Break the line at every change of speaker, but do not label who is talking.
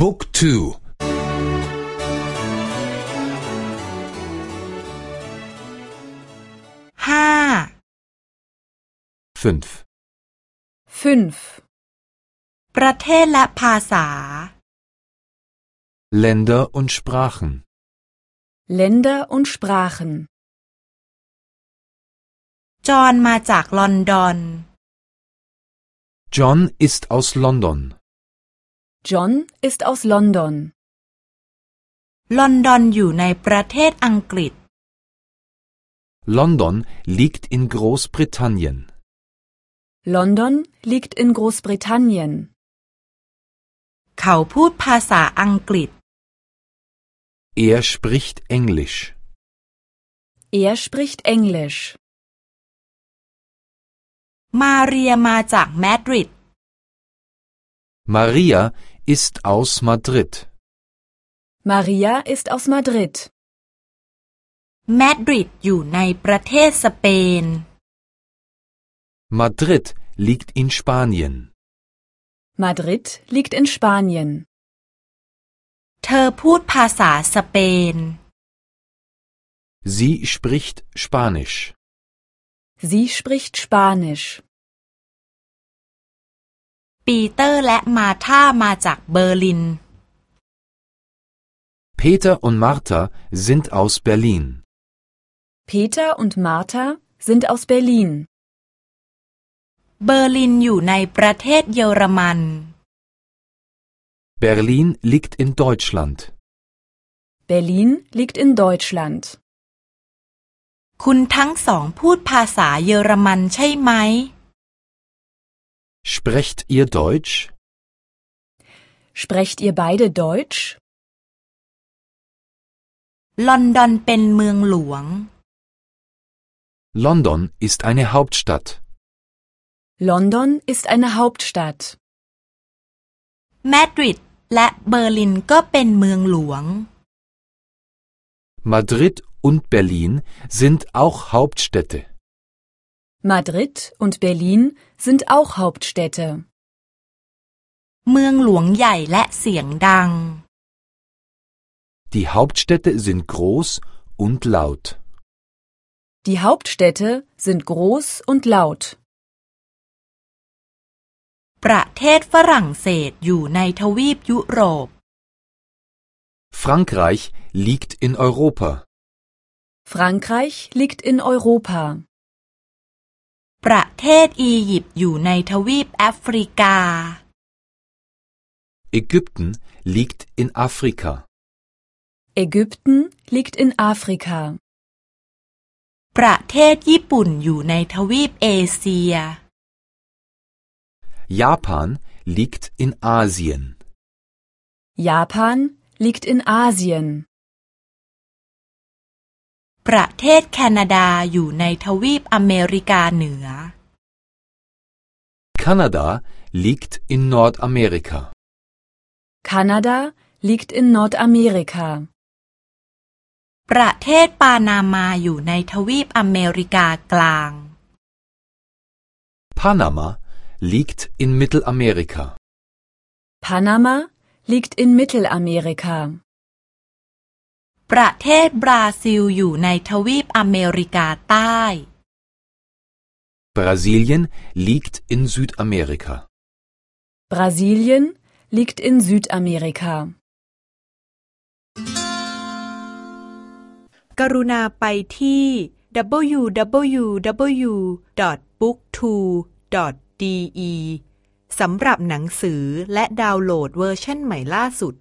Book 2
ห้า
5
5.
ประเทศและภาษา
Länder und Sprachen
Länder und Sprachen.
จอห์นมาจากลอนดอน
John ist aus London.
John ist aus London.
ลอนดอนอยู่ในประเทศอังกฤษ
London liegt in Großbritannien.
London liegt in Großbritannien.
เขาพูดภาษาอังกฤษ
Er spricht Englisch.
Er spricht Englisch.
มาเรียมาจากมาดริด
Maria ist aus Madrid.
Maria ist aus Madrid.
มาดริดอยู่ในประเทศสเปน
Madrid liegt in Spanien.
Madrid liegt in Spanien.
เธอพูดภาษาสเปน
Sie spricht Spanisch.
Sie spricht Spanisch.
ปีเตอร์และมาธามาจากเบอร์ลิน
Peter und Martha sind aus Berlin.
Peter und Martha sind aus Berlin.
เบอร์ลินอยู่ในประเทศเยอรมัน
Berlin liegt in Deutschland.
Berlin liegt in Deutschland.
คุณทั้งสองพูดภาษาเยอรมันใช่ไหม
Sprecht ihr Deutsch?
Sprecht ihr beide Deutsch?
ลอนดอนเป็นเมืองหลวง
London ist eine Hauptstadt.
London ist eine Hauptstadt.
มาดริดและเบอร์ลินก็เป็นเมืองหลวง
Madrid und Berlin sind auch Hauptstädte.
Madrid und Berlin sind auch Hauptstädte.
เมืองหลวงใหญ่และเสียงดัง
Die Hauptstädte sind groß und laut.
Die Hauptstädte sind groß und laut.
ประเทศฝรั่งเศสอยู่ในทวีปยุโรป
Frankreich liegt in Europa.
Frankreich liegt in Europa.
ประเทศอียิปต์อยู่ในทวีปแอฟริกา
Ägypten liegt in Afrika.
Ägypten liegt in Afrika.
ประเทศญี่ปุ่นอยู่ในทวีปเอเชีย
Japan liegt in Asien.
Japan liegt in Asien.
ประเทศแคนาดาอยู่ในทวีปอเมริกาเหนือ
Kanada liegt in Nordamerika.
Kanada liegt in Nordamerika.
ประเทศปานามาอยู่ในทวีปอเมริกากลาง
Panama liegt in Mittelamerika.
Panama liegt in Mittelamerika.
ประเทศบราซิลอยู่ในทวีปอเมริกาใต้
Brasilien liegt in Südamerika.
Brasilien liegt in Südamerika.
กรุณาไปที่ www.booktwo.de สำหรับหนังสือและดาวน์โหลดเวอร์ชันใหม่ล่าสุด